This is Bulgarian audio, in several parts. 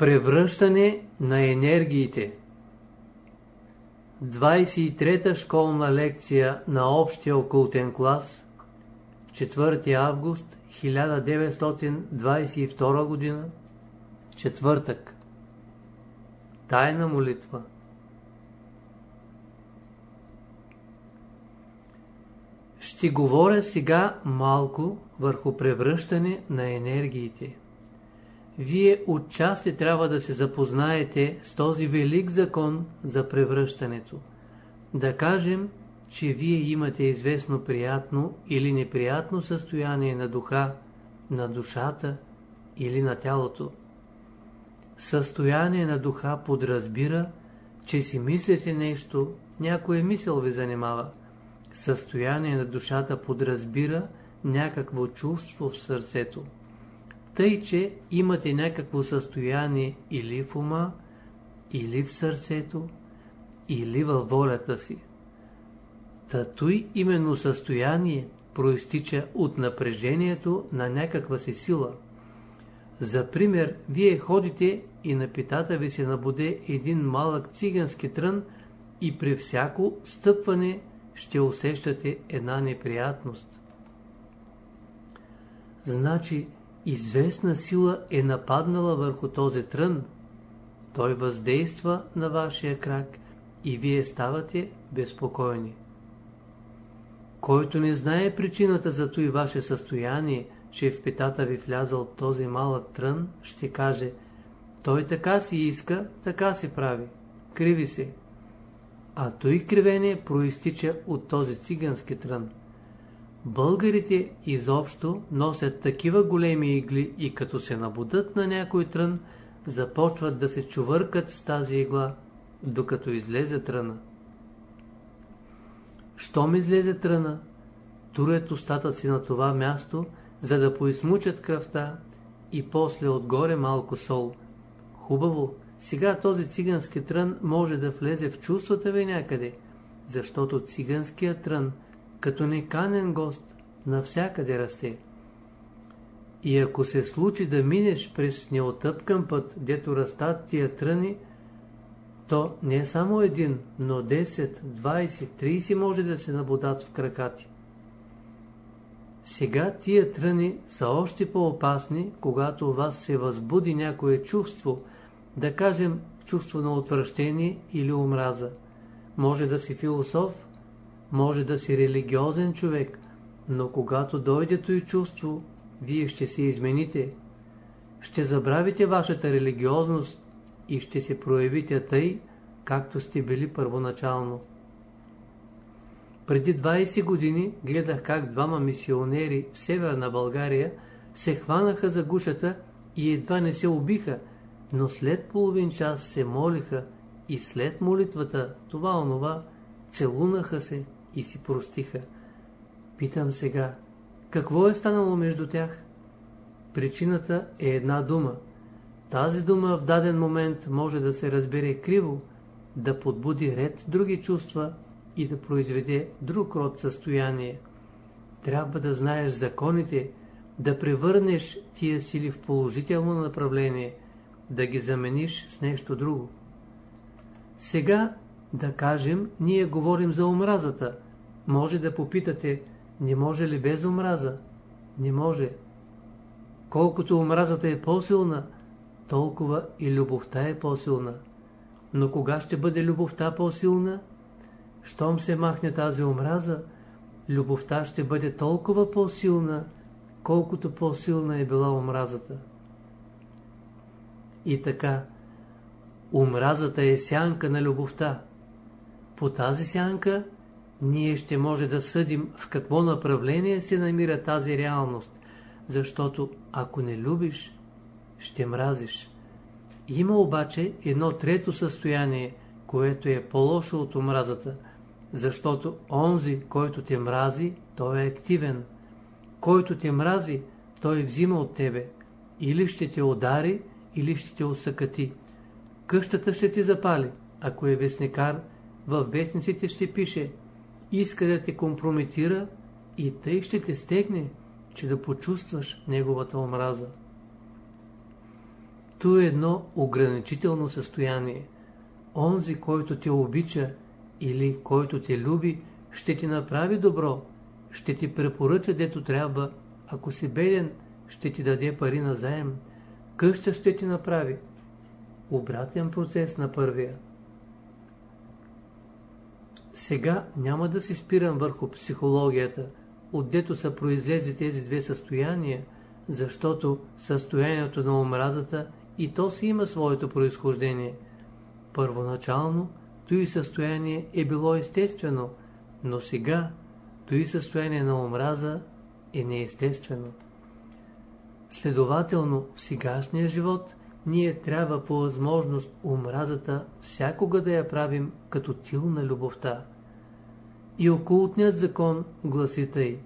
Превръщане на енергиите. 23-та школна лекция на общия окултен клас 4 август 1922 година Четвъртък. Тайна молитва. Ще говоря сега малко върху превръщане на енергиите. Вие отчасти трябва да се запознаете с този велик закон за превръщането. Да кажем, че вие имате известно приятно или неприятно състояние на духа, на душата или на тялото. Състояние на духа подразбира, че си мислите нещо, някоя мисъл ви занимава. Състояние на душата подразбира някакво чувство в сърцето. Тъй, че имате някакво състояние или в ума, или в сърцето, или във волята си. Татуй именно състояние проистича от напрежението на някаква си сила. За пример, вие ходите и на питата ви се набуде един малък цигански трън и при всяко стъпване ще усещате една неприятност. Значи, известна сила е нападнала върху този трън. Той въздейства на вашия крак и вие ставате безпокойни. Който не знае причината за той ваше състояние, че в питата ви влязал този малък трън, ще каже той така си иска, така си прави. Криви се. А той кривение проистича от този цигански трън. Българите изобщо носят такива големи игли и като се набудат на някой трън, започват да се чувъркат с тази игла, докато излезе тръна. Щом излезе тръна, турят устата си на това място, за да поизмучат кръвта и после отгоре малко сол. Хубаво, сега този цигански трън може да влезе в чувствата ви някъде, защото циганският трън – като неканен гост, навсякъде расте. И ако се случи да минеш през неотъпкан път, дето растат тия тръни, то не само един, но 10, 20, 30 може да се набудат в кракати. Сега тия тръни са още по-опасни, когато у вас се възбуди някое чувство, да кажем чувство на отвращение или омраза. Може да си философ, може да си религиозен човек, но когато дойде и чувство, вие ще се измените. Ще забравите вашата религиозност и ще се проявите тъй, както сте били първоначално. Преди 20 години гледах как двама мисионери в северна България се хванаха за гушата и едва не се убиха, но след половин час се молиха и след молитвата, това-онова, целунаха се и си простиха. Питам сега, какво е станало между тях? Причината е една дума. Тази дума в даден момент може да се разбере криво, да подбуди ред други чувства и да произведе друг род състояние. Трябва да знаеш законите, да превърнеш тия сили в положително направление, да ги замениш с нещо друго. Сега да кажем, ние говорим за омразата. Може да попитате, не може ли без омраза? Не може. Колкото омразата е по-силна, толкова и любовта е по-силна. Но кога ще бъде любовта по-силна? Щом се махне тази омраза, любовта ще бъде толкова по-силна, колкото по-силна е била омразата. И така, омразата е сянка на любовта. По тази сянка ние ще може да съдим в какво направление се намира тази реалност, защото ако не любиш, ще мразиш. Има обаче едно трето състояние, което е по-лошо от омразата, защото онзи, който те мрази, той е активен. Който те мрази, той взима от тебе. Или ще те удари, или ще те усъкати. Къщата ще ти запали, ако е вестникар, във вестниците ще пише иска да те компрометира и тъй ще те стегне, че да почувстваш неговата омраза. То е едно ограничително състояние. Онзи, който те обича или който те люби, ще ти направи добро, ще ти препоръча дето трябва, ако си беден, ще ти даде пари на заем, къща ще ти направи. Обратен процес на първия. Сега няма да си спирам върху психологията, отдето са произлезли тези две състояния, защото състоянието на омразата и то си има своето произхождение. Първоначално, той състояние е било естествено, но сега, той състояние на омраза е неестествено. Следователно, в сегашния живот ние трябва по възможност омразата всякога да я правим като тил на любовта. И окултният закон гласи тъй.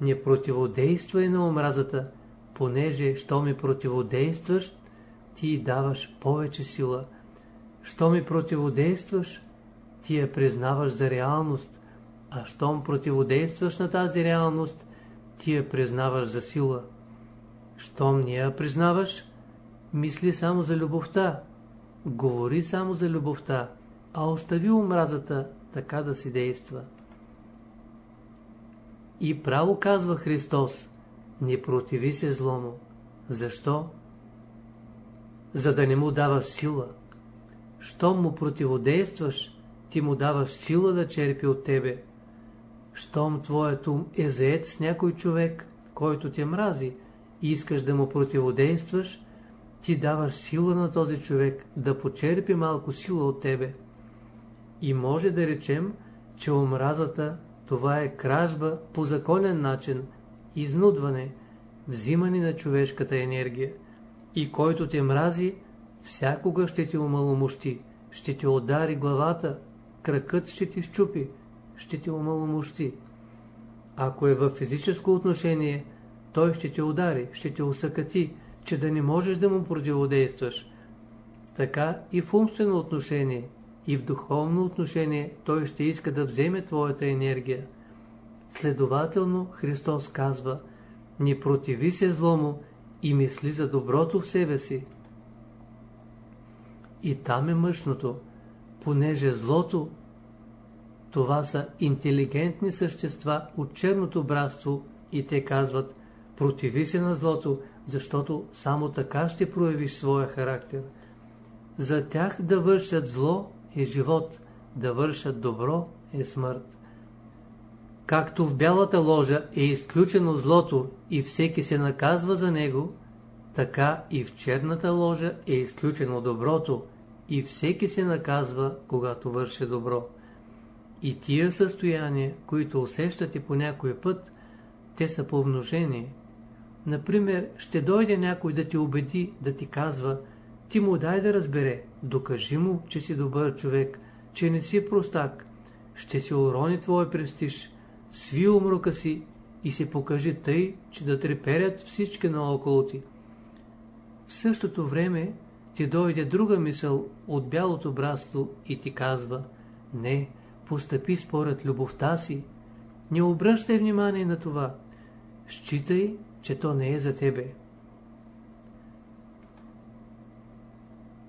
Не противодействай на омразата, понеже, що ми противодействаш, ти даваш повече сила. Що ми противодействаш, ти я признаваш за реалност, а щом противодействаш на тази реалност, ти я признаваш за сила. Щом не я признаваш, мисли само за любовта, говори само за любовта, а остави омразата така да си действа. И право казва Христос, не противи се злому. Защо? За да не му даваш сила. Щом му противодействаш, ти му даваш сила да черпи от тебе. Щом твоят ум е заед с някой човек, който те мрази, и искаш да му противодействаш, ти даваш сила на този човек да почерпи малко сила от тебе. И може да речем, че омразата това е кражба по законен начин, изнудване, взимане на човешката енергия. И който те мрази, всякога ще те омаломощи, ще те удари главата, кракът ще ти щупи, ще те омаломощи. Ако е в физическо отношение, той ще те удари, ще те усъкати, че да не можеш да му противодействаш. Така и в умствено отношение, и в духовно отношение той ще иска да вземе твоята енергия. Следователно Христос казва, не противи се злому и мисли за доброто в себе си. И там е мъжното, понеже злото това са интелигентни същества от черното братство и те казват, противи се на злото, защото само така ще проявиш своя характер. За тях да вършат зло е живот, да вършат добро е смърт. Както в бялата ложа е изключено злото и всеки се наказва за него, така и в черната ложа е изключено доброто и всеки се наказва, когато върши добро. И тия състояния, които усещате по някой път, те са по умножение. Например, ще дойде някой да ти убеди, да ти казва, ти му дай да разбере, докажи му, че си добър човек, че не си простак, ще си урони твой престиж, сви умрука си и се покажи тъй, че да треперят всички наоколо ти. В същото време ти дойде друга мисъл от бялото братство и ти казва, не, постъпи според любовта си, не обръщай внимание на това, считай, че то не е за тебе.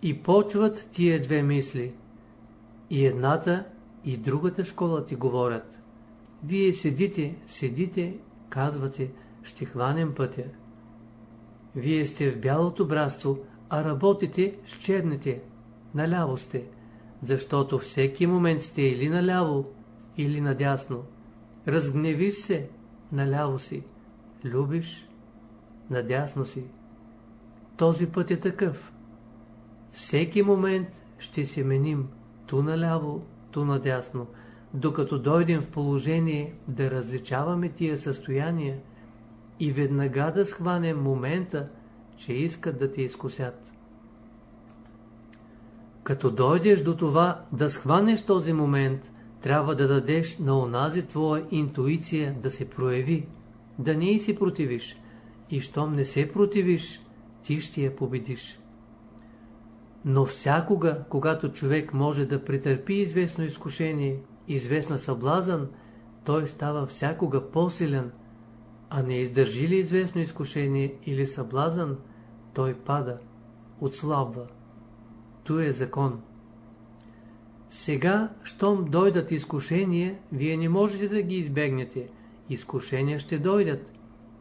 И почват тия две мисли. И едната, и другата школа ти говорят. Вие седите, седите, казвате, ще хванем пътя. Вие сте в бялото братство, а работите с черните, наляво сте, защото всеки момент сте или наляво, или надясно. Разгневиш се, наляво си, любиш, надясно си. Този път е такъв. Всеки момент ще се меним ту наляво, ту надясно, докато дойдем в положение да различаваме тия състояния и веднага да схванем момента, че искат да те изкусят. Като дойдеш до това да схванеш този момент, трябва да дадеш на онази твоя интуиция да се прояви, да не и си противиш. И щом не се противиш, ти ще я победиш. Но всякога, когато човек може да претърпи известно изкушение, известна съблазън, той става всякога по-силен, а не издържи ли известно изкушение или съблазън, той пада. отслабва. То е закон. Сега, щом дойдат изкушения, вие не можете да ги избегнете. Изкушения ще дойдат.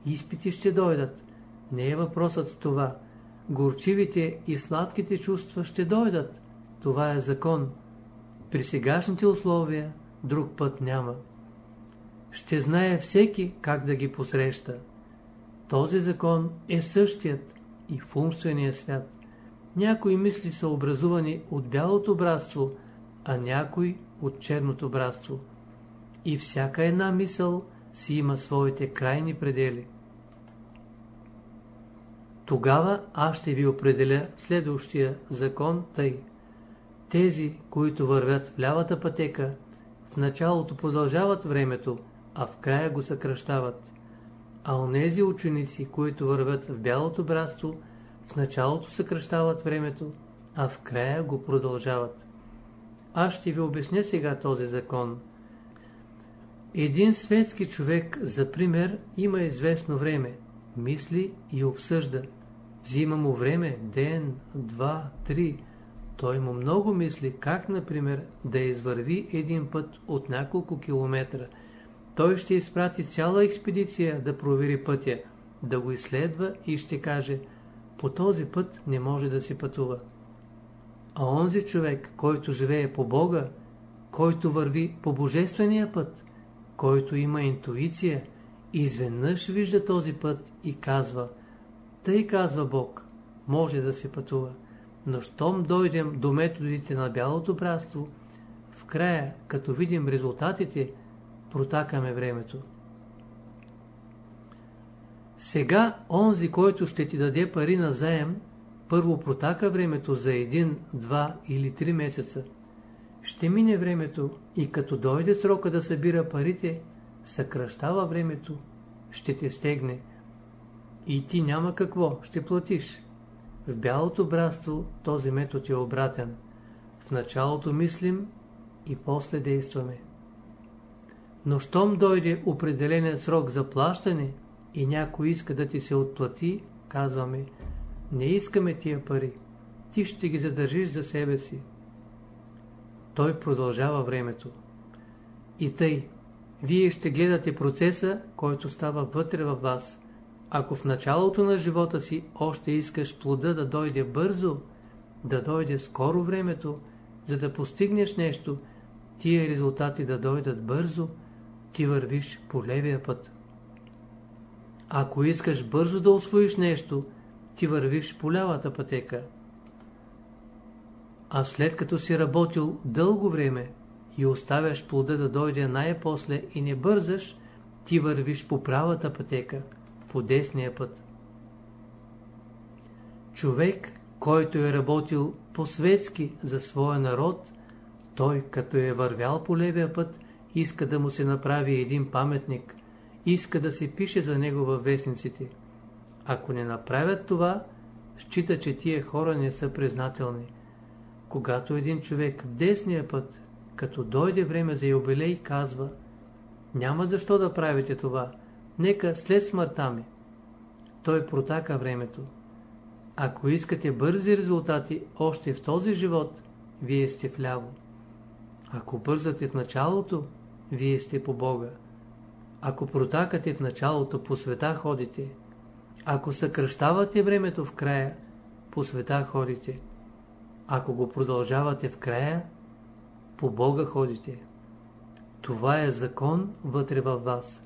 Изпити ще дойдат. Не е въпросът това. Горчивите и сладките чувства ще дойдат. Това е закон. При сегашните условия друг път няма. Ще знае всеки как да ги посреща. Този закон е същият и в умствения свят. Някои мисли са образувани от бялото братство, а някои от черното братство. И всяка една мисъл си има своите крайни предели. Тогава аз ще ви определя следващия закон тъй. Тези, които вървят в лявата пътека, в началото продължават времето, а в края го съкръщават. А онези ученици, които вървят в бялото братство, в началото съкръщават времето, а в края го продължават. Аз ще ви обясня сега този закон. Един светски човек, за пример, има известно време, мисли и обсъжда. Взима му време, ден, два, три. Той му много мисли как, например, да извърви един път от няколко километра. Той ще изпрати цяла експедиция да провери пътя, да го изследва и ще каже, по този път не може да се пътува. А онзи човек, който живее по Бога, който върви по Божествения път, който има интуиция, изведнъж вижда този път и казва – тъй казва Бог, може да се пътува. Но щом дойдем до методите на бялото братство, в края, като видим резултатите, протакаме времето. Сега, онзи, който ще ти даде пари на заем, първо протака времето за един, два или три месеца. Ще мине времето и като дойде срока да събира парите, съкръщава времето, ще те стегне. И ти няма какво, ще платиш. В бялото братство този метод е обратен. В началото мислим и после действаме. Но щом дойде определен срок за плащане и някой иска да ти се отплати, казваме, не искаме тия пари, ти ще ги задържиш за себе си. Той продължава времето. И тъй, вие ще гледате процеса, който става вътре във вас. Ако в началото на живота си още искаш плода да дойде бързо, да дойде скоро времето, за да постигнеш нещо, тия резултати да дойдат бързо, ти вървиш по левия път. Ако искаш бързо да освоиш нещо, ти вървиш по лявата пътека. А след като си работил дълго време и оставяш плода да дойде най-после и не бързаш, ти вървиш по правата пътека по десния път. Човек, който е работил по-светски за своя народ, той, като е вървял по левия път, иска да му се направи един паметник, иска да се пише за него във вестниците. Ако не направят това, счита, че тия хора не са признателни. Когато един човек в десния път, като дойде време за юбилей, казва Няма защо да правите това, Нека след смъртта ми. Той протака времето. Ако искате бързи резултати още в този живот, вие сте вляво. Ако бързате в началото, вие сте по Бога. Ако протакате в началото, по света ходите. Ако съкръщавате времето в края, по света ходите. Ако го продължавате в края, по Бога ходите. Това е закон вътре във вас.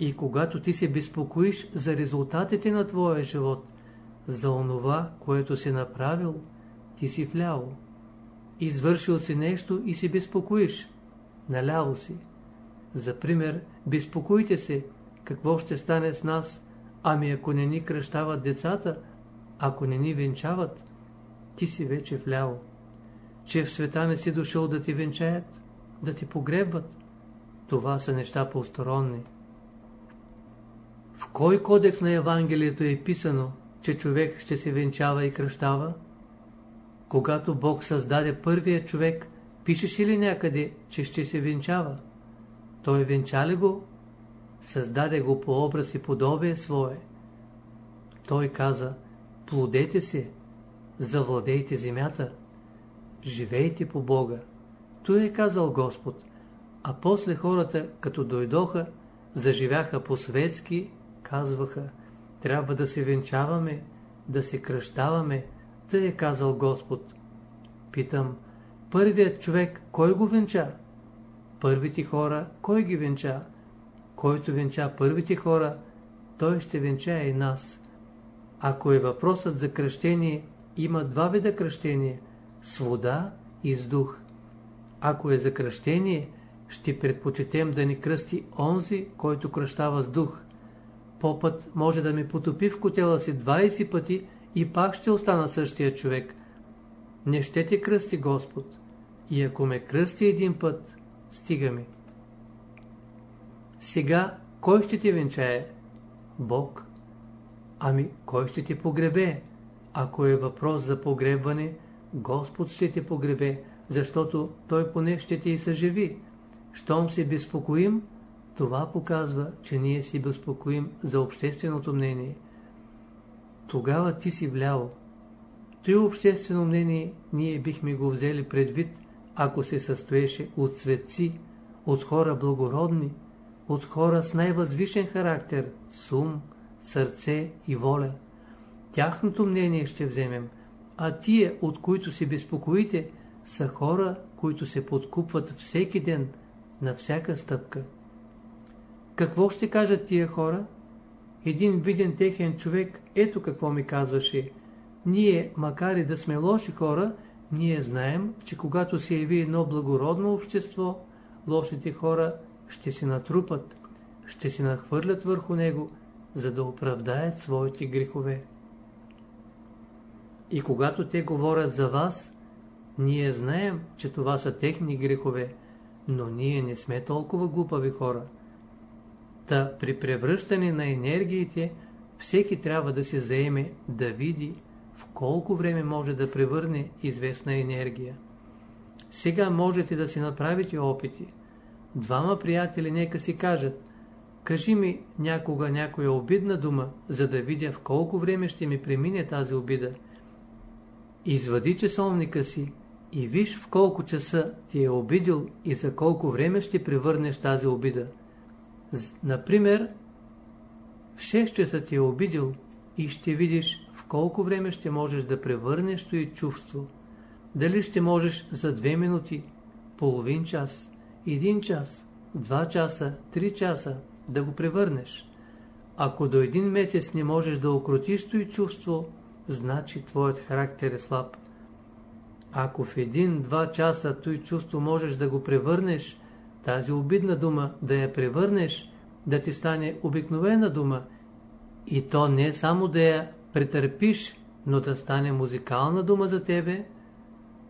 И когато ти се безпокоиш за резултатите на твоя живот, за онова, което си направил, ти си вляво. Извършил си нещо и се безпокоиш. Наляво си. За пример, безпокойте се, какво ще стане с нас, ами ако не ни кръщават децата, ако не ни венчават, ти си вече вляво. Че в света не си дошъл да ти венчаят, да ти погребват. Това са неща посторонни. В кой кодекс на Евангелието е писано, че човек ще се венчава и кръщава? Когато Бог създаде първия човек, пишеше ли някъде, че ще се венчава? Той венча ли го? Създаде го по образ и подобие свое. Той каза, плодете се, завладейте земята, живейте по Бога. Той е казал Господ. А после хората, като дойдоха, заживяха по-светски, казваха, трябва да се венчаваме, да се кръщаваме, тъй е казал Господ. Питам, първият човек, кой го венча? Първите хора, кой ги венча? Който венча първите хора, той ще венча и нас. Ако е въпросът за кръщение, има два вида кръщение – с вода и с дух. Ако е за кръщение, ще предпочетем да ни кръсти онзи, който кръщава с дух. Попът може да ми потопи в котела си 20 пъти и пак ще остана същия човек. Не ще те кръсти Господ. И ако ме кръсти един път, стига ми. Сега, кой ще те венчае? Бог. Ами, кой ще те погребе? Ако е въпрос за погребване, Господ ще те погребе, защото Той поне ще те и съживи. Щом се безпокоим, това показва, че ние си безпокоим за общественото мнение. Тогава ти си вляво. Той обществено мнение ние бихме го взели предвид, ако се състоеше от светци, от хора благородни, от хора с най-възвишен характер, с ум, сърце и воля. Тяхното мнение ще вземем, а тие, от които се безпокоите, са хора, които се подкупват всеки ден, на всяка стъпка. Какво ще кажат тия хора? Един виден техен човек, ето какво ми казваше. Ние, макар и да сме лоши хора, ние знаем, че когато се яви едно благородно общество, лошите хора ще се натрупат, ще се нахвърлят върху него, за да оправдаят своите грехове. И когато те говорят за вас, ние знаем, че това са техни грехове, но ние не сме толкова глупави хора. Та при превръщане на енергиите, всеки трябва да се заеме да види в колко време може да превърне известна енергия. Сега можете да си направите опити. Двама приятели нека си кажат, кажи ми някога някоя обидна дума, за да видя в колко време ще ми премине тази обида. Извади часовника си и виж в колко часа ти е обидил и за колко време ще превърнеш тази обида. Например, в 6 часа ти е обидил и ще видиш в колко време ще можеш да превърнеш и чувство. Дали ще можеш за 2 минути, половин час, един час, два часа, три часа да го превърнеш. Ако до един месец не можеш да окрутиш и чувство, значи твоят характер е слаб. Ако в един-два часа той чувство можеш да го превърнеш, тази обидна дума да я превърнеш, да ти стане обикновена дума, и то не само да я претърпиш, но да стане музикална дума за тебе,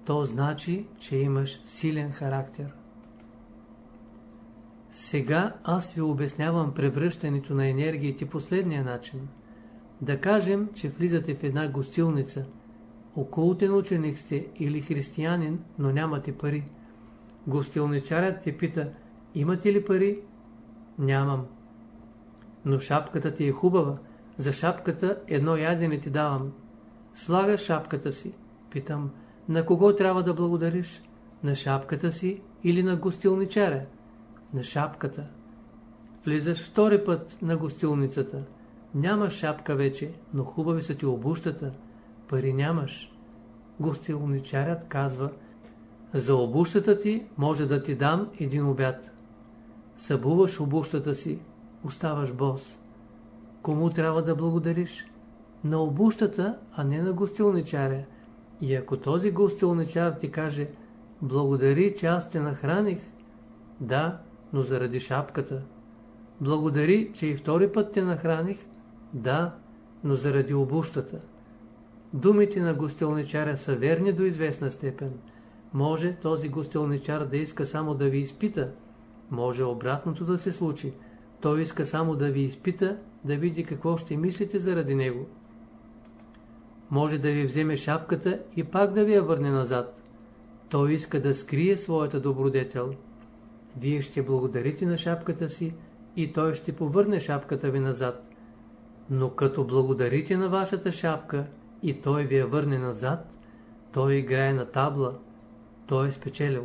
то значи, че имаш силен характер. Сега аз ви обяснявам превръщането на енергиите последния начин. Да кажем, че влизате в една гостилница – окултен ученик сте или християнин, но нямате пари. Гостилничарят те пита, имате ли пари? Нямам. Но шапката ти е хубава, за шапката едно ядене ти давам. Слагаш шапката си. Питам, на кого трябва да благодариш? На шапката си или на гостилничаря? На шапката. Влизаш втори път на гостилницата. Няма шапка вече, но хубави са ти обущата пари нямаш. Гостилничарят казва, за обущата ти може да ти дам един обяд. Събуваш обущата си, оставаш бос. Кому трябва да благодариш? На обущата, а не на гостилничаря. И ако този гостилничар ти каже, благодари, че аз те нахраних, да, но заради шапката. Благодари, че и втори път те нахраних, да, но заради обущата. Думите на гостилничаря са верни до известна степен. Може този гостилничар да иска само да ви изпита. Може обратното да се случи. Той иска само да ви изпита, да види какво ще мислите заради него. Може да ви вземе шапката и пак да ви я върне назад. Той иска да скрие своята добродетел. Вие ще благодарите на шапката си и той ще повърне шапката ви назад. Но като благодарите на вашата шапка, и той ви я върне назад, той играе на табла, той е спечелил.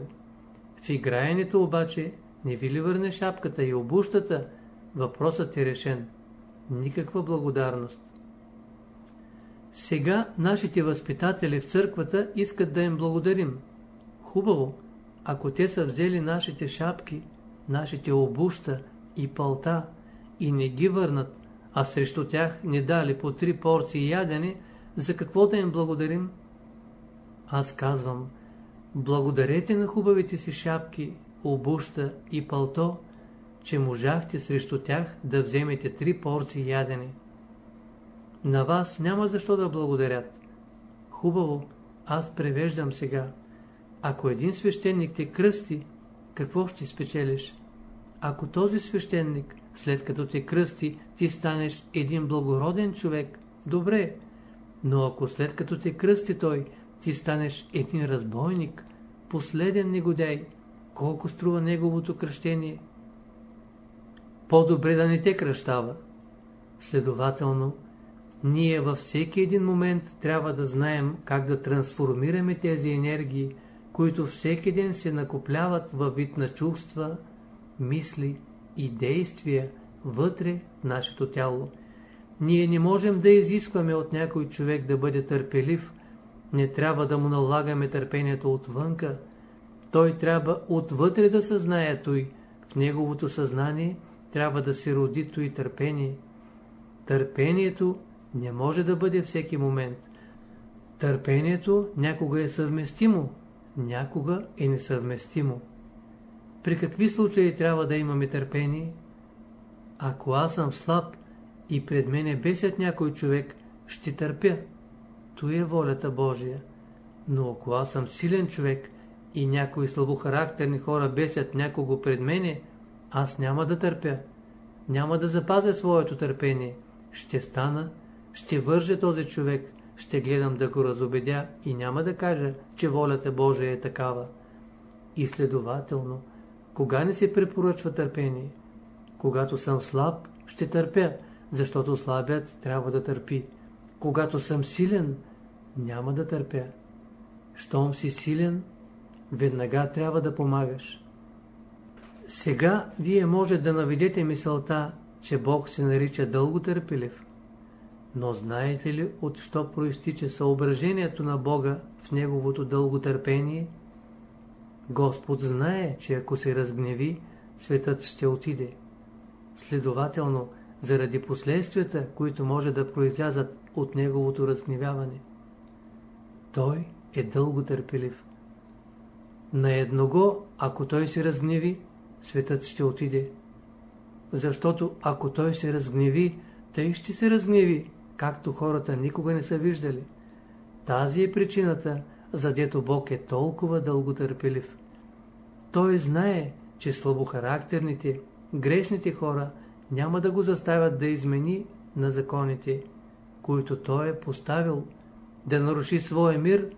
В играенето обаче не ви ли върне шапката и обущата, въпросът е решен. Никаква благодарност. Сега нашите възпитатели в църквата искат да им благодарим. Хубаво, ако те са взели нашите шапки, нашите обуща и палта и не ги върнат, а срещу тях не дали по три порции ядене, за какво да им благодарим? Аз казвам, благодарете на хубавите си шапки, обуща и палто, че можахте срещу тях да вземете три порции ядене. На вас няма защо да благодарят. Хубаво, аз превеждам сега. Ако един свещеник те кръсти, какво ще спечелиш? Ако този свещеник, след като те кръсти, ти станеш един благороден човек, добре, но ако след като те кръсти той, ти станеш един разбойник, последен негодяй, колко струва неговото кръщение? По-добре да не те кръщава. Следователно, ние във всеки един момент трябва да знаем как да трансформираме тези енергии, които всеки ден се накопляват във вид на чувства, мисли и действия вътре в нашето тяло. Ние не можем да изискваме от някой човек да бъде търпелив, не трябва да му налагаме търпението отвънка. Той трябва отвътре да съзнае той, в неговото съзнание трябва да се роди той търпение. Търпението не може да бъде всеки момент. Търпението някога е съвместимо, някога е несъвместимо. При какви случаи трябва да имаме търпение? Ако аз съм слаб и пред мене бесят някой човек, ще търпя. То е волята Божия. Но ако аз съм силен човек и някои слабохарактерни хора бесят някого пред мене, аз няма да търпя. Няма да запазя своето търпение. Ще стана, ще вържа този човек, ще гледам да го разобедя и няма да кажа, че волята Божия е такава. И следователно, кога не се препоръчва търпение? Когато съм слаб, ще търпя, защото слабият трябва да търпи. Когато съм силен, няма да търпя. Щом си силен, веднага трябва да помагаш. Сега вие може да наведете мисълта, че Бог се нарича дълго търпелив. Но знаете ли от що проистича съображението на Бога в Неговото дълго търпение? Господ знае, че ако се разгневи, светът ще отиде. Следователно, заради последствията, които може да произлязат от Неговото разгневяване. Той е дълго търпелив. На едного, ако той се разгневи, светът ще отиде. Защото ако той се разгневи, тъй ще се разгневи, както хората никога не са виждали. Тази е причината, задето Бог е толкова дълго търпелив. Той знае, че слабохарактерните, грешните хора няма да го заставят да измени на законите, които Той е поставил, да наруши своя мир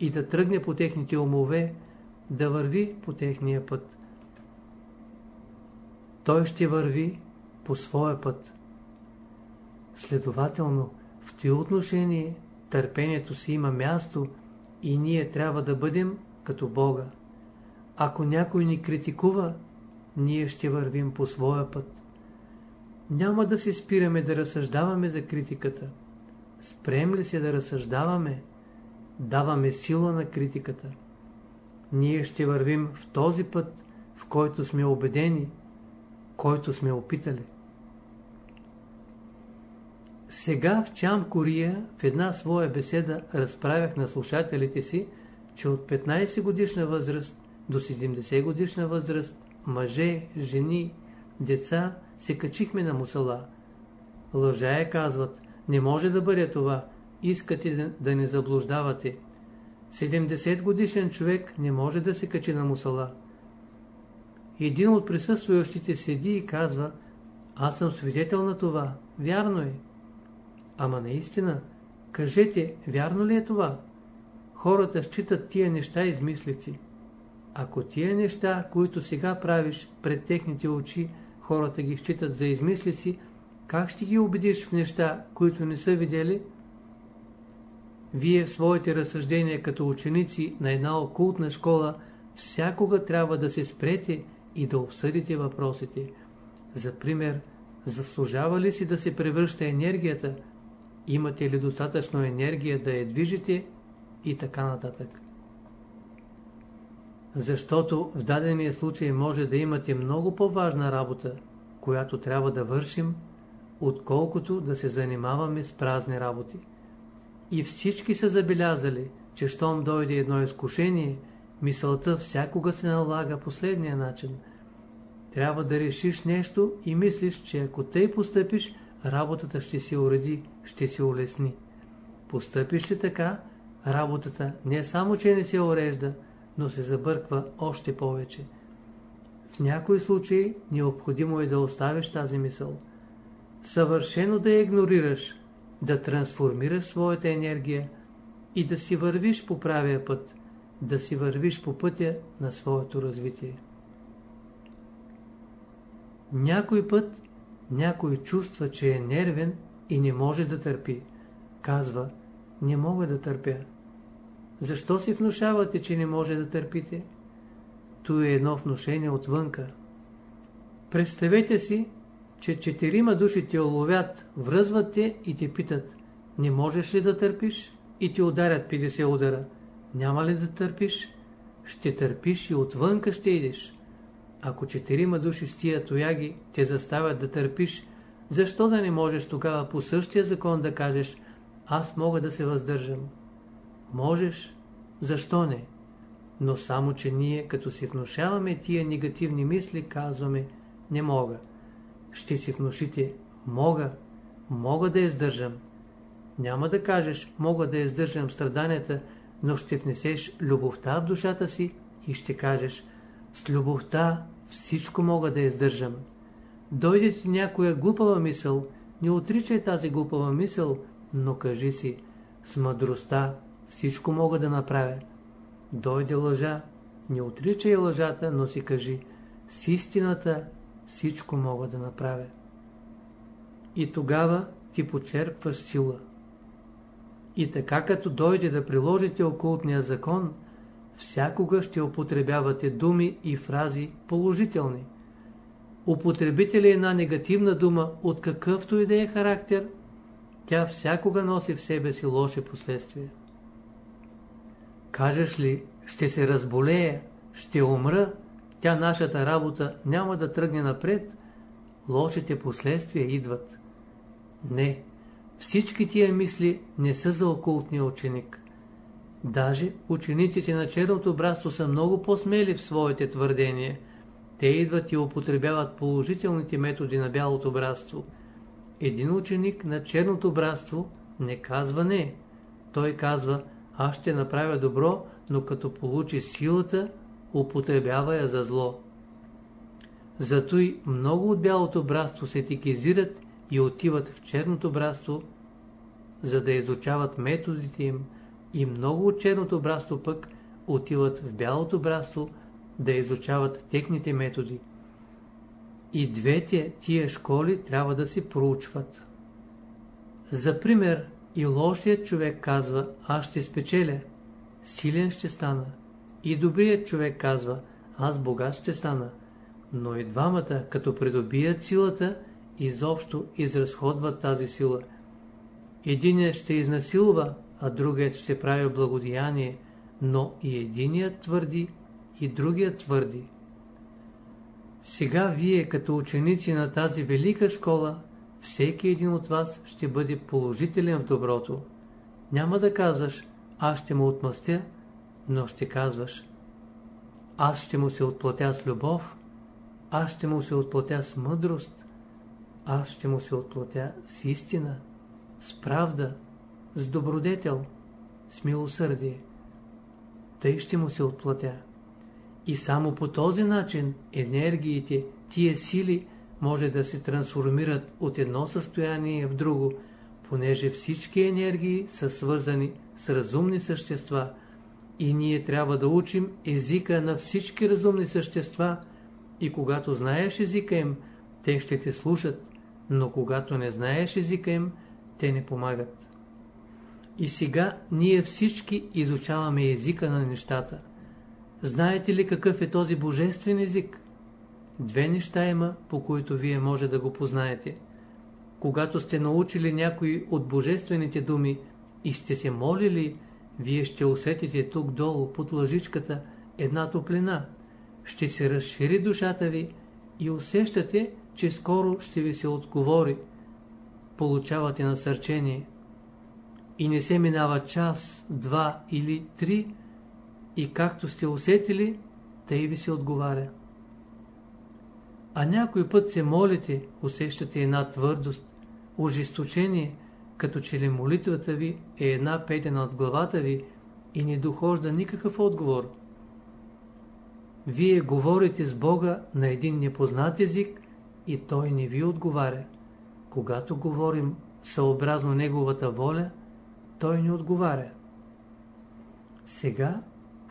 и да тръгне по техните умове, да върви по техния път. Той ще върви по своя път. Следователно, в това отношение търпението си има място и ние трябва да бъдем като Бога. Ако някой ни критикува, ние ще вървим по своя път. Няма да се спираме да разсъждаваме за критиката. Спрем ли се да разсъждаваме, даваме сила на критиката. Ние ще вървим в този път, в който сме убедени, който сме опитали. Сега в Чам Кория в една своя беседа разправях на слушателите си, че от 15 годишна възраст до 70 годишна възраст мъже, жени, деца се качихме на мусала. Лъжа е, казват, не може да бъде това, искате да не заблуждавате. 70 годишен човек не може да се качи на мусала. Един от присъстващите седи и казва, аз съм свидетел на това, вярно е. Ама наистина, кажете, вярно ли е това? Хората считат тия неща измислици. Ако тия неща, които сега правиш пред техните очи, хората ги считат за измислици, как ще ги убедиш в неща, които не са видели? Вие в своите разсъждения като ученици на една окултна школа всякога трябва да се спрете и да обсъдите въпросите. За пример, заслужава ли си да се превръща енергията? Имате ли достатъчно енергия да я движите? И така нататък. Защото в дадения случай може да имате много по-важна работа, която трябва да вършим, отколкото да се занимаваме с празни работи. И всички са забелязали, че щом дойде едно изкушение, мисълта всякога се налага последния начин. Трябва да решиш нещо и мислиш, че ако тъй постъпиш, работата ще се уреди, ще се улесни. Постъпиш ли така, работата не само, че не се урежда, но се забърква още повече. В някои случаи необходимо е да оставиш тази мисъл. Съвършено да я игнорираш, да трансформираш своята енергия и да си вървиш по правия път, да си вървиш по пътя на своето развитие. Някой път някой чувства, че е нервен и не може да търпи. Казва, не мога да търпя. Защо си внушавате, че не може да търпите? То е едно внушение отвънка. Представете си, че четирима души те оловят, връзват те и те питат, не можеш ли да търпиш? И ти ударят 50 удара. Няма ли да търпиш? Ще търпиш и отвънка ще идеш. Ако четирима души с тояги те заставят да търпиш, защо да не можеш тогава по същия закон да кажеш, аз мога да се въздържам? Можеш, защо не? Но само, че ние, като си внушаваме тия негативни мисли, казваме, не мога. Ще си внушите, мога, мога да издържам. Няма да кажеш, мога да издържам страданията, но ще внесеш любовта в душата си и ще кажеш, с любовта всичко мога да издържам. Дойде ти някоя глупава мисъл, не отричай тази глупава мисъл, но кажи си, с мъдростта всичко мога да направя. Дойде лъжа, не отричай лъжата, но си кажи, с истината всичко мога да направя. И тогава ти почерпваш сила. И така като дойде да приложите окултния закон, всякога ще употребявате думи и фрази положителни. Употребите една негативна дума от какъвто и да е характер, тя всякога носи в себе си лоши последствия. Кажеш ли, ще се разболея, ще умра, тя нашата работа няма да тръгне напред, лошите последствия идват. Не, всички тия мисли не са за окултния ученик. Даже учениците на черното братство са много по-смели в своите твърдения. Те идват и употребяват положителните методи на бялото братство. Един ученик на черното братство не казва не. Той казва, аз ще направя добро, но като получи силата, употребява я за зло. Зато и много от бялото братство се тикизират и отиват в черното братство, за да изучават методите им, и много от черното братство пък отиват в бялото братство да изучават техните методи. И двете тия школи трябва да се проучват. За пример, и лошият човек казва, аз ще спечеля, силен ще стана. И добрият човек казва, аз богат ще стана. Но и двамата, като придобият силата, изобщо изразходват тази сила. Единият ще изнасилва, а другият ще прави благодеяние, но и единият твърди, и другият твърди. Сега вие, като ученици на тази велика школа, всеки един от вас ще бъде положителен в доброто. Няма да казваш, аз ще му отмъстя, но ще казваш, аз ще му се отплатя с любов, аз ще му се отплатя с мъдрост, аз ще му се отплатя с истина, с правда, с добродетел, с милосърдие. Тъй ще му се отплатя. И само по този начин енергиите, тия сили може да се трансформират от едно състояние в друго, понеже всички енергии са свързани с разумни същества и ние трябва да учим езика на всички разумни същества и когато знаеш езика им, те ще те слушат, но когато не знаеш езика им, те не помагат. И сега ние всички изучаваме езика на нещата. Знаете ли какъв е този божествен език? Две неща има, по които вие може да го познаете. Когато сте научили някои от божествените думи и сте се молили, вие ще усетите тук долу под лъжичката една топлина. Ще се разшири душата ви и усещате, че скоро ще ви се отговори. Получавате насърчение. И не се минава час, два или три, и както сте усетили, тъй ви се отговаря. А някой път се молите, усещате една твърдост, ожесточение, като че ли молитвата ви е една петя над главата ви и не дохожда никакъв отговор. Вие говорите с Бога на един непознат език и Той не ви отговаря. Когато говорим съобразно Неговата воля, Той не отговаря. Сега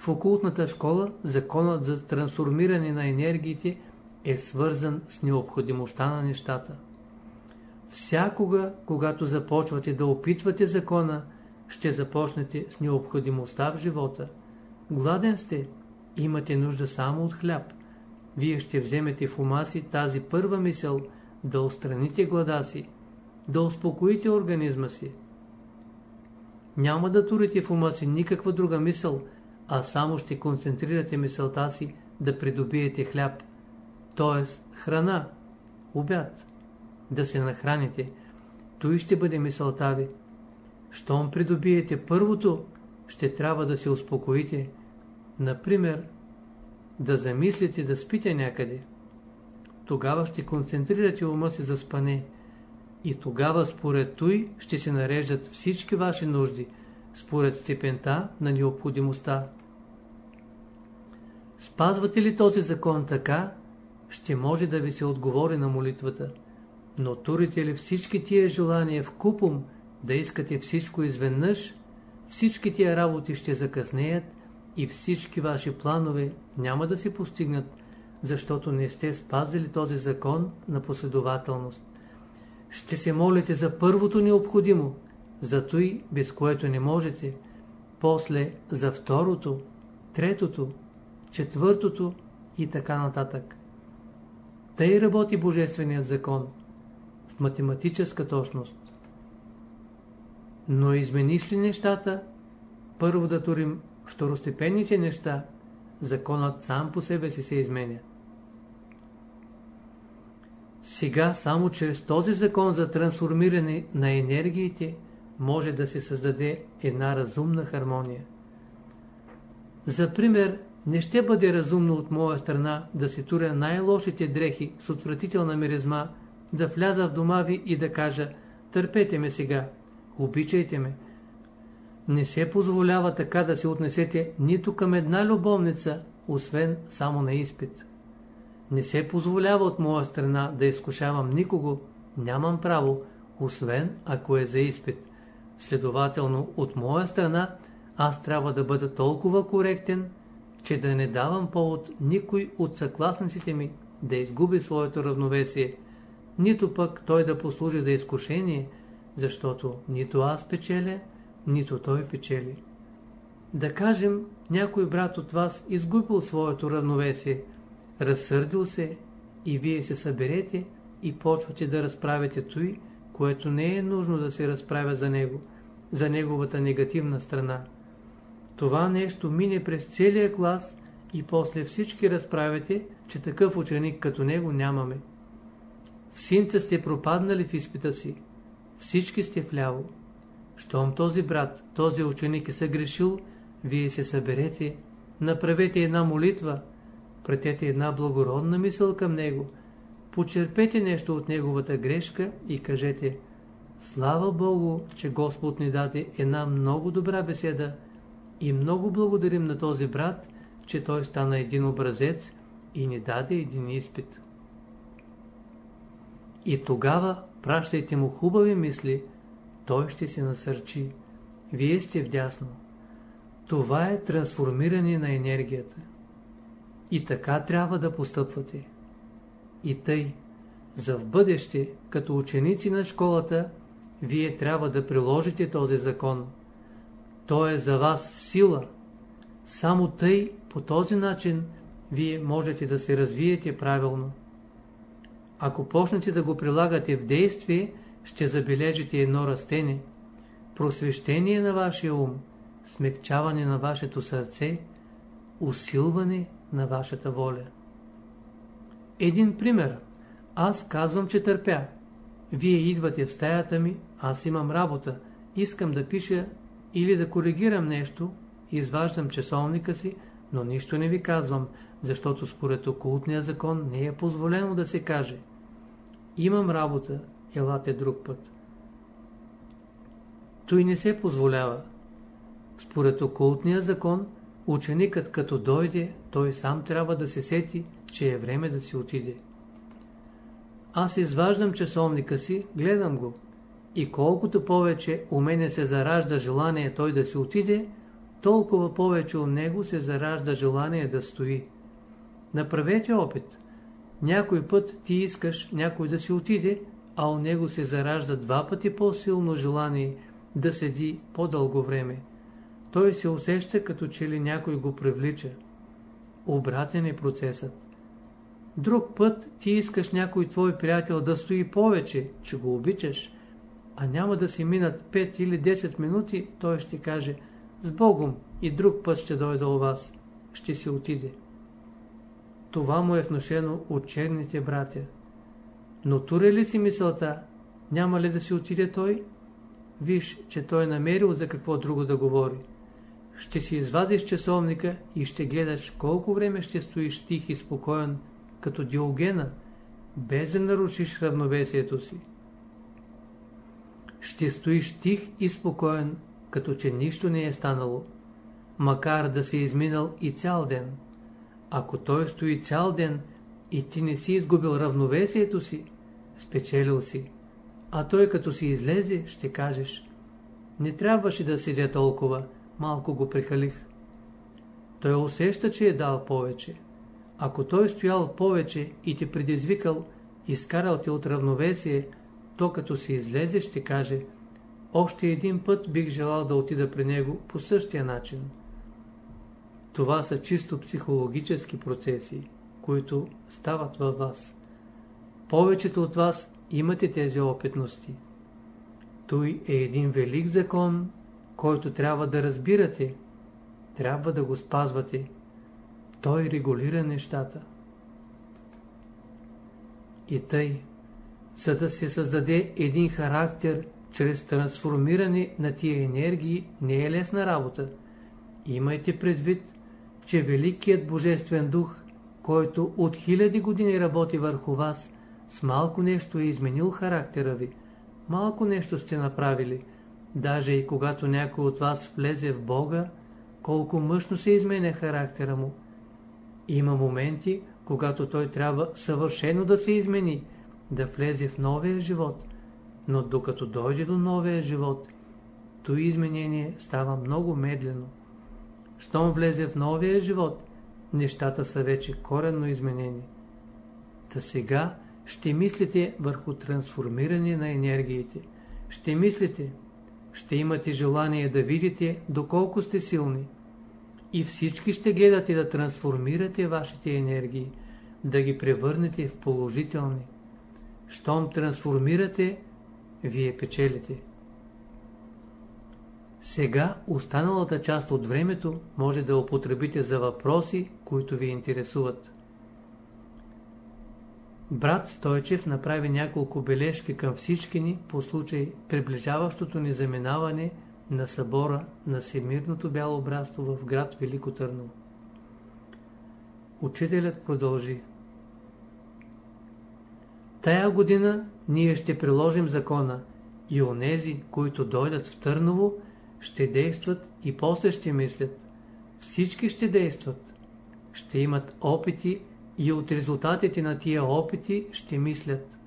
в окултната школа законът за трансформиране на енергиите е свързан с необходимостта на нещата. Всякога, когато започвате да опитвате закона, ще започнете с необходимостта в живота. Гладен сте, имате нужда само от хляб. Вие ще вземете в ума си тази първа мисъл да устраните глада си, да успокоите организма си. Няма да турите в ума си никаква друга мисъл, а само ще концентрирате мисълта си да придобиете хляб, т.е. храна, обяд, да се нахраните. Той ще бъде мисълта ви. Щом придобиете първото, ще трябва да се успокоите. Например, да замислите да спите някъде. Тогава ще концентрирате ума си за спане. И тогава според той ще се нареждат всички ваши нужди, според степента на необходимостта. Спазвате ли този закон така, ще може да ви се отговори на молитвата. Но турите ли всички тия желания в купум, да искате всичко изведнъж, всички тия работи ще закъснеят и всички ваши планове няма да се постигнат, защото не сте спазили този закон на последователност. Ще се молите за първото необходимо, за той, без което не можете, после за второто, третото, четвъртото и така нататък. Тъй работи Божественият закон в математическа точност. Но измениш ли нещата, първо да турим второстепенните неща, законът сам по себе си се изменя. Сега само чрез този закон за трансформиране на енергиите може да се създаде една разумна хармония. За пример, не ще бъде разумно от моя страна да си туря най-лошите дрехи с отвратителна миризма, да вляза в дома ви и да кажа «Търпете ме сега, обичайте ме». Не се позволява така да се отнесете нито към една любовница, освен само на изпит. Не се позволява от моя страна да изкушавам никого, нямам право, освен ако е за изпит. Следователно, от моя страна аз трябва да бъда толкова коректен, че да не давам повод никой от съкласниците ми да изгуби своето равновесие, нито пък той да послужи за изкушение, защото нито аз печеля, нито той печели. Да кажем, някой брат от вас изгубил своето равновесие, разсърдил се и вие се съберете и почвате да разправяте той, което не е нужно да се разправя за него, за неговата негативна страна. Това нещо мине през целия клас и после всички разправяте, че такъв ученик като него нямаме. В синца сте пропаднали в изпита си. Всички сте вляво. Щом този брат, този ученик е съгрешил, вие се съберете, направете една молитва, претете една благородна мисъл към него, почерпете нещо от неговата грешка и кажете Слава Богу, че Господ ни даде една много добра беседа, и много благодарим на този брат, че той стана един образец и ни даде един изпит. И тогава пращайте му хубави мисли, той ще се насърчи. Вие сте вдясно. Това е трансформиране на енергията. И така трябва да постъпвате. И тъй, за в бъдеще, като ученици на школата, вие трябва да приложите този закон – То е за вас сила. Само тъй, по този начин, вие можете да се развиете правилно. Ако почнете да го прилагате в действие, ще забележите едно растение, просвещение на вашия ум, смягчаване на вашето сърце, усилване на вашата воля. Един пример. Аз казвам, че търпя. Вие идвате в стаята ми, аз имам работа, искам да пиша или да коригирам нещо, изваждам часовника си, но нищо не ви казвам, защото според окултния закон не е позволено да се каже. Имам работа, елате друг път. Той не се позволява. Според окултния закон, ученикът като дойде, той сам трябва да се сети, че е време да си отиде. Аз изваждам часовника си, гледам го. И колкото повече у мене се заражда желание той да си отиде, толкова повече у него се заражда желание да стои. Направете опит. Някой път ти искаш някой да си отиде, а у него се заражда два пъти по-силно желание да седи по-дълго време. Той се усеща като че ли някой го привлича. Обратен е процесът. Друг път ти искаш някой твой приятел да стои повече, че го обичаш, а няма да си минат 5 или 10 минути, той ще каже «С Богом и друг път ще дойда у вас, ще си отиде». Това му е внушено от черните братя. Но туре ли си мисълта, няма ли да си отиде той? Виж, че той е намерил за какво друго да говори. Ще си извадиш часовника и ще гледаш колко време ще стоиш тих и спокоен, като Диогена, без да нарушиш равновесието си. Ще стоиш тих и спокоен, като че нищо не е станало, макар да си изминал и цял ден. Ако той стои цял ден и ти не си изгубил равновесието си, спечелил си. А той като си излезе, ще кажеш, не трябваше да седя толкова, малко го прехалих. Той усеща, че е дал повече. Ако той стоял повече и ти предизвикал, изкарал те от равновесие, то като си излезе ще каже, още един път бих желал да отида при него по същия начин. Това са чисто психологически процеси, които стават във вас. Повечето от вас имате тези опитности. Той е един велик закон, който трябва да разбирате, трябва да го спазвате. Той регулира нещата. И тъй, за да се създаде един характер чрез трансформиране на тия енергии, не е лесна работа. Имайте предвид, че Великият Божествен Дух, който от хиляди години работи върху вас, с малко нещо е изменил характера ви, малко нещо сте направили, даже и когато някой от вас влезе в Бога, колко мъжно се изменя характера му. Има моменти, когато той трябва съвършено да се измени, да влезе в новия живот, но докато дойде до новия живот, то изменение става много медлено. Щом влезе в новия живот, нещата са вече коренно изменени. Та сега ще мислите върху трансформиране на енергиите. Ще мислите, ще имате желание да видите доколко сте силни. И всички ще гледате да трансформирате вашите енергии, да ги превърнете в положителни. Щом трансформирате, вие печелите. Сега останалата част от времето може да употребите за въпроси, които ви интересуват. Брат Стойчев направи няколко бележки към всички ни по случай приближаващото ни заминаване на събора на Всемирното бяло братство в град Велико Търново. Учителят продължи. Тая година ние ще приложим закона и онези, които дойдат в Търново, ще действат и после ще мислят. Всички ще действат. Ще имат опити и от резултатите на тия опити ще мислят.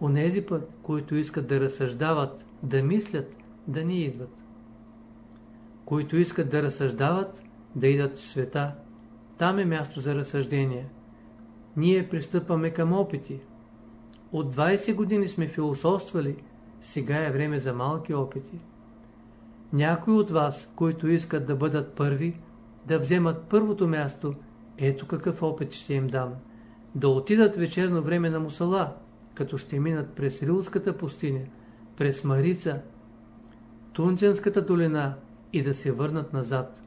Онези пък, които искат да разсъждават, да мислят, да ни идват. Които искат да разсъждават, да идат в света. Там е място за разсъждение. Ние пристъпваме към опити. От 20 години сме философствали, сега е време за малки опити. някои от вас, които искат да бъдат първи, да вземат първото място, ето какъв опит ще им дам. Да отидат вечерно време на Мусала, като ще минат през Рилската пустиня, през Марица, Тунджанската долина и да се върнат назад.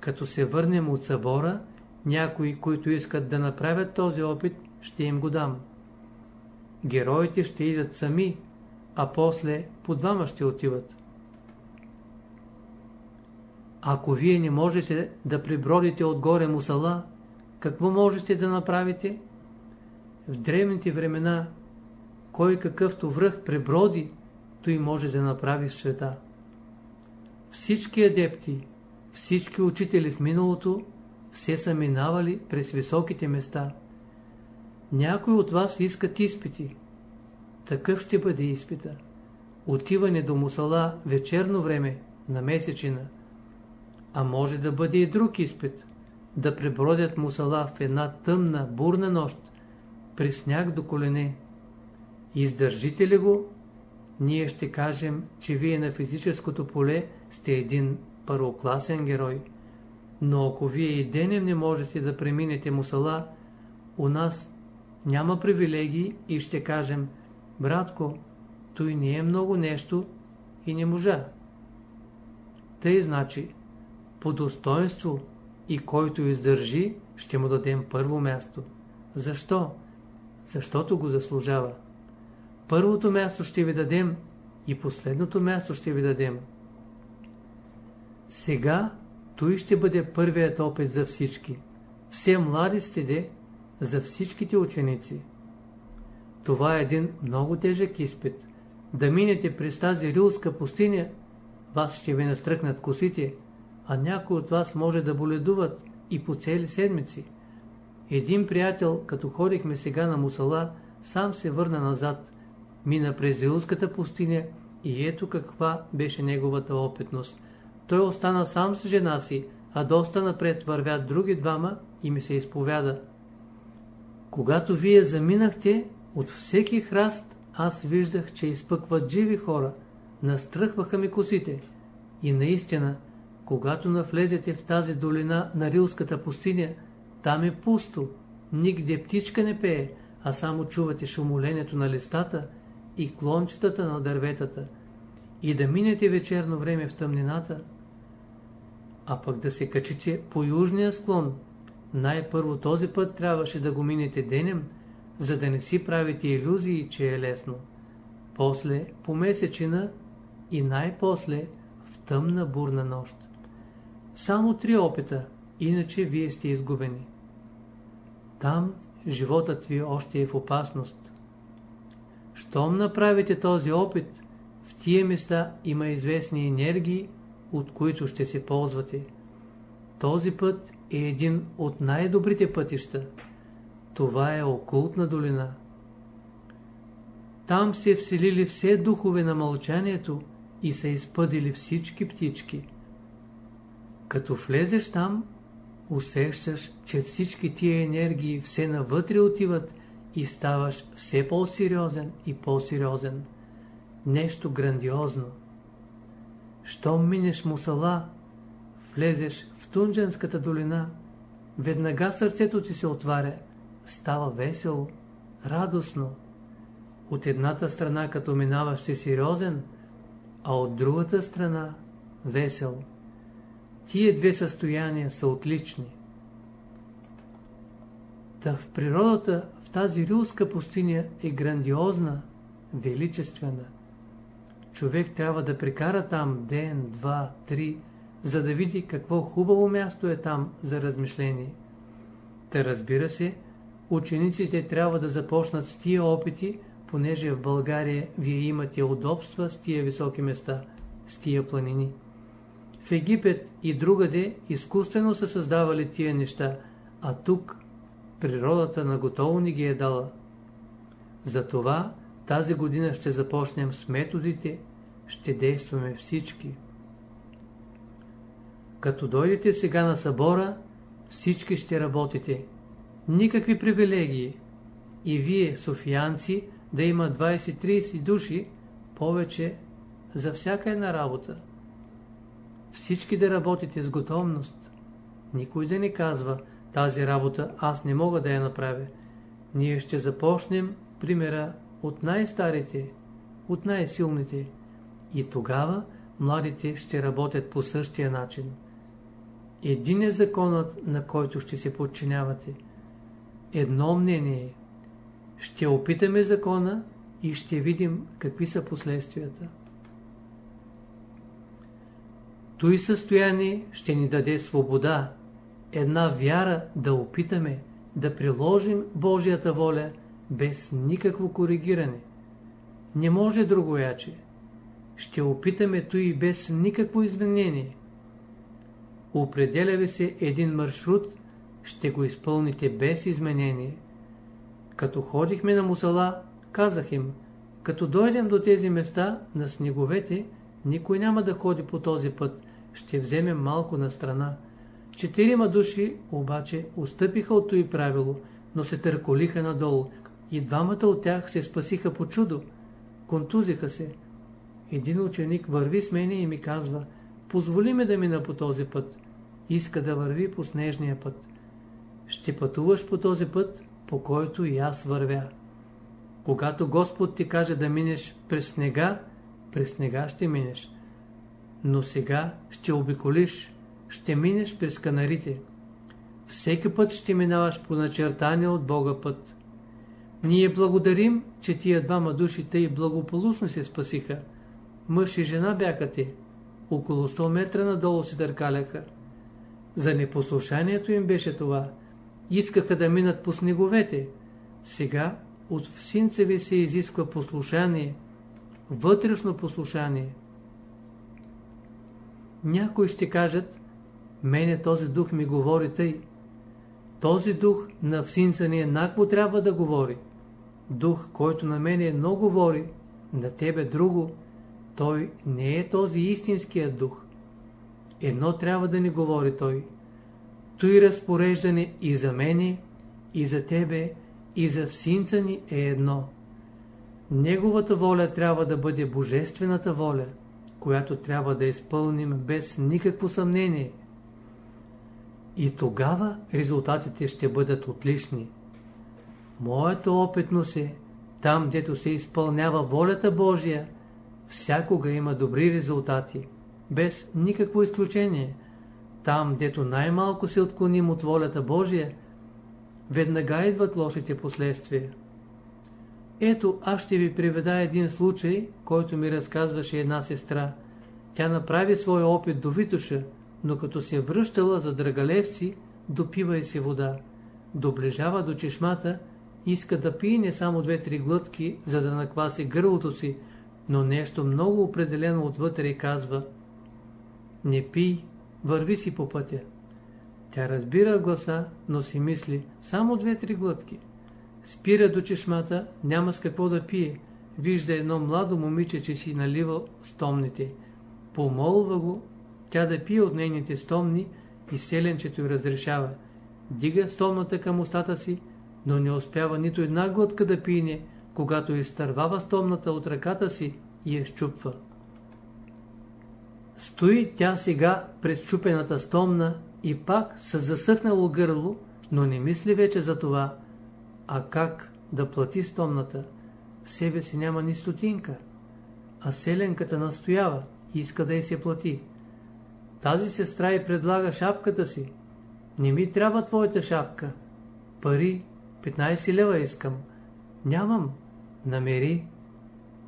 Като се върнем от събора, някои, които искат да направят този опит, ще им го дам. Героите ще идат сами, а после по двама ще отиват. Ако вие не можете да прибродите отгоре мусала, какво можете да направите? В древните времена, кой какъвто връх преброди, той може да направи в света. Всички адепти, всички учители в миналото, все са минавали през високите места. Някои от вас искат изпити. Такъв ще бъде изпита. Отиване до мусала вечерно време, на месечина – а може да бъде и друг изпит. Да пребродят мусала в една тъмна, бурна нощ, при сняг до колене. Издържите ли го? Ние ще кажем, че вие на физическото поле сте един първокласен герой. Но ако вие и денем не можете да преминете мусала, у нас няма привилегии и ще кажем, братко, той не е много нещо и не можа. Тъй значи, по достоинство и който издържи, ще му дадем първо място. Защо? Защото го заслужава. Първото място ще ви дадем и последното място ще ви дадем. Сега той ще бъде първият опит за всички. Все млади сте де за всичките ученици. Това е един много тежък изпит. Да минете през тази рилска пустиня, вас ще ви настръкнат косите, а някои от вас може да боледуват и по цели седмици. Един приятел, като ходихме сега на Мусала, сам се върна назад, мина през Зилската пустиня и ето каква беше неговата опитност. Той остана сам с жена си, а доста напред вървят други двама и ми се изповяда. Когато вие заминахте, от всеки храст аз виждах, че изпъкват живи хора, настръхваха ми косите. И наистина, когато навлезете в тази долина на Рилската пустиня, там е пусто, нигде птичка не пее, а само чувате шумолението на листата и клончетата на дърветата. И да минете вечерно време в тъмнината, а пък да се качите по южния склон, най-първо този път трябваше да го минете денем, за да не си правите иллюзии, че е лесно. После по месечина и най-после в тъмна бурна нощ. Само три опита, иначе вие сте изгубени. Там животът ви още е в опасност. Щом направите този опит, в тия места има известни енергии, от които ще се ползвате. Този път е един от най-добрите пътища. Това е окултна долина. Там се вселили все духове на мълчанието и са изпъдили всички птички. Като влезеш там, усещаш, че всички тия енергии все навътре отиват и ставаш все по-сериозен и по-сериозен. Нещо грандиозно. Щом минеш мусала, влезеш в Тунджанската долина, веднага сърцето ти се отваря, става весело, радостно. От едната страна като минаваш си сериозен, а от другата страна весел. Тие две състояния са отлични. Та в природата, в тази рилска пустиня е грандиозна, величествена. Човек трябва да прекара там ден, два, три, за да види какво хубаво място е там за размишление. Та разбира се, учениците трябва да започнат с тия опити, понеже в България вие имате удобства с тия високи места, с тия планини. В Египет и другаде изкуствено са създавали тия неща, а тук природата на готово ни ги е дала. Затова тази година ще започнем с методите, ще действаме всички. Като дойдете сега на събора, всички ще работите. Никакви привилегии. И вие, софиянци, да има 20-30 души повече за всяка една работа. всички да работите с готовност. Никой да не казва, тази работа аз не мога да я направя. Ние ще започнем примера от най-старите, от най-силните. И тогава младите ще работят по същия начин. Един е законът, на който ще се подчинявате. Едно мнение. Ще опитаме закона и ще видим какви са последствията. Той състояние ще ни даде свобода, една вяра да опитаме да приложим Божията воля без никакво коригиране. Не може другояче. Ще опитаме той без никакво изменение. Определя ви се един маршрут, ще го изпълните без изменение. Като ходихме на мусала, казах им, като дойдем до тези места на снеговете, никой няма да ходи по този път, ще вземем малко на страна. Четирима души обаче устъпиха от това правило, но се търколиха надолу и двамата от тях се спасиха по чудо. Контузиха се. Един ученик върви с мене и ми казва, позволи ме да мина по този път. Иска да върви по снежния път. Ще пътуваш по този път, по който и аз вървя. Когато Господ ти каже да минеш през снега, през снега ще минеш. Но сега ще обиколиш, ще минеш през канарите. Всеки път ще минаваш по начертания от Бога път. Ние благодарим, че тия двама души тъй благополучно се спасиха. Мъж и жена бяха те. Около 100 метра надолу се търкаляха. За непослушанието им беше това. Искаха да минат по снеговете. Сега от всинца ви се изисква послушание, вътрешно послушание. Някои ще кажат, мене този дух ми говори тъй. Този дух на всинца ни еднакво трябва да говори. Дух, който на мене едно говори, на тебе друго, той не е този истинският дух. Едно трябва да ни говори той. Той разпореждане и за мене, и за тебе, и за всинца ни е едно. Неговата воля трябва да бъде божествената воля, която трябва да изпълним без никакво съмнение. И тогава резултатите ще бъдат отлични. Моето опитност е, там дето се изпълнява волята Божия, всякога има добри резултати, без никакво изключение. Там, дето най-малко се отклоним от волята Божия, веднага идват лошите последствия. Ето, аз ще ви приведа един случай, който ми разказваше една сестра. Тя направи своя опит до Витоша, но като се връщала за Драгалевци, допива и си вода. Доближава до чешмата, иска да пие не само две-три глътки, за да накваси гърлото си, но нещо много определено отвътре казва Не пий, върви си по пътя. Тя разбира гласа, но си мисли само две-три глътки. Спира до чешмата, няма с какво да пие. Вижда едно младо момиче, че си налива стомните. Помолва го, тя да пие от нейните стомни и селенчето й разрешава. Дига стомната към устата си, но не успява нито една глътка да пине, когато изтървава стомната от ръката си и я щупва. Стои тя сега пред чупената стомна и пак с засъхнало гърло, но не мисли вече за това, а как да плати стомната. В себе си няма ни стотинка, а селенката настоява, иска да й се плати. Тази сестра й предлага шапката си. Не ми трябва твоята шапка. Пари, 15 лева искам. Нямам. Намери.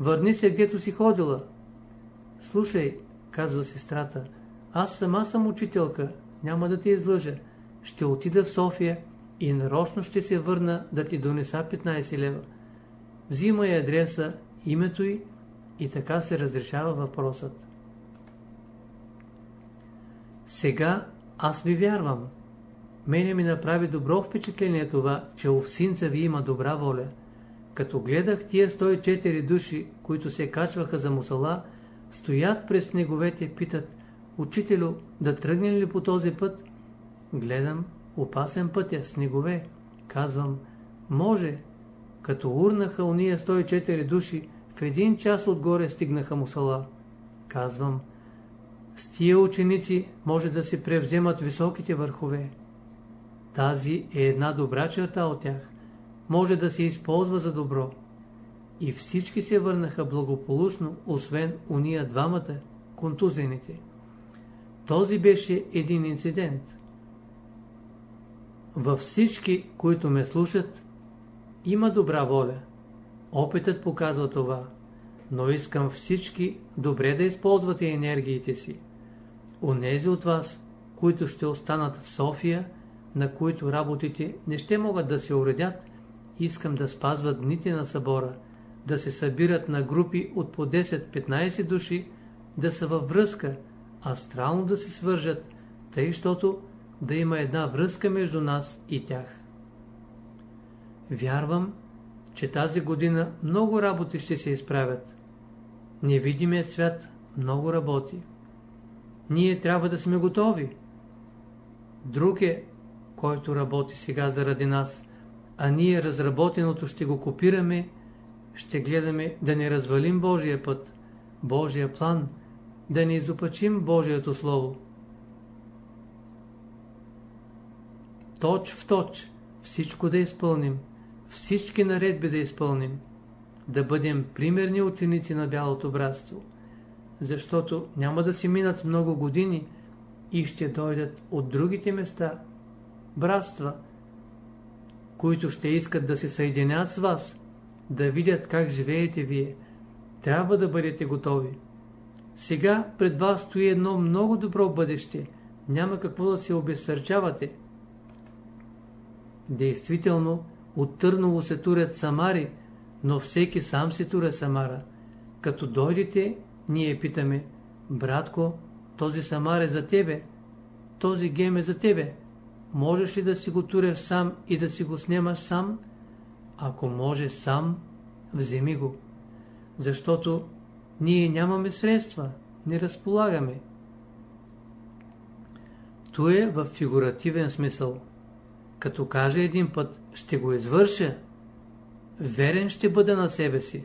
Върни се, гдето си ходила. Слушай, казва сестрата, аз сама съм учителка, няма да ти излъжа. Ще отида в София и нарочно ще се върна да ти донеса 15 лева. Взимай адреса, името й и така се разрешава въпросът. Сега аз ви вярвам. Мене ми направи добро впечатление това, че овсинца ви има добра воля. Като гледах тия 104 души, които се качваха за мусала, стоят през снеговете, питат, учителю, да тръгнем ли по този път? Гледам, опасен пътя, снегове. Казвам, може. Като урнаха уния 104 души, в един час отгоре стигнаха мусала. Казвам, С тия ученици може да се превземат високите върхове. Тази е една добра черта от тях. Може да се използва за добро. И всички се върнаха благополучно, освен уния двамата, контузените. Този беше един инцидент. Във всички, които ме слушат, има добра воля. Опитът показва това, но искам всички добре да използвате енергиите си. Онези от вас, които ще останат в София, на които работите не ще могат да се уредят, искам да спазват дните на събора, да се събират на групи от по 10-15 души, да са във връзка, астрално да се свържат, тъй, щото да има една връзка между нас и тях. Вярвам, че тази година много работи ще се изправят. Невидимият свят много работи. Ние трябва да сме готови. Друг е, който работи сега заради нас, а ние разработеното ще го копираме, ще гледаме да не развалим Божия път, Божия план, да не изопачим Божието Слово. Точ в точ всичко да изпълним, всички наредби да изпълним, да бъдем примерни ученици на Бялото братство, защото няма да си минат много години и ще дойдат от другите места, братства, които ще искат да се съединят с вас, да видят как живеете вие. Трябва да бъдете готови. Сега пред вас стои едно много добро бъдеще. Няма какво да се обезсърчавате. Действително, от Търново се турят самари, но всеки сам се туря самара. Като дойдете, ние питаме, братко, този самар е за тебе, този гем е за тебе. Можеш ли да си го туреш сам и да си го снимаш сам? Ако може сам, вземи го. Защото ние нямаме средства, не разполагаме. То е в фигуративен смисъл. Като каже един път, ще го извърша, верен ще бъде на себе си.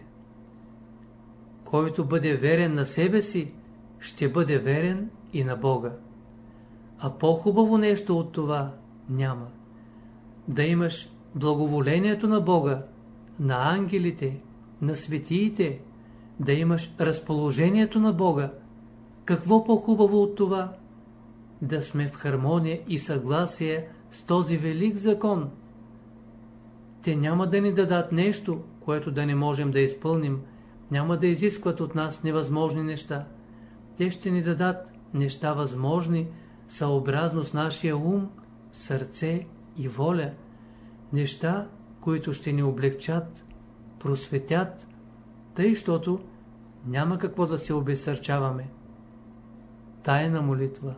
Който бъде верен на себе си, ще бъде верен и на Бога. А по-хубаво нещо от това няма. Да имаш благоволението на Бога, на ангелите, на светиите, да имаш разположението на Бога. Какво по-хубаво от това? Да сме в хармония и съгласие с този велик закон. Те няма да ни дадат нещо, което да не можем да изпълним, няма да изискват от нас невъзможни неща. Те ще ни дадат неща възможни, съобразно с нашия ум, сърце и воля, неща, които ще ни облегчат, просветят, тъй, щото няма какво да се обесърчаваме. Тайна молитва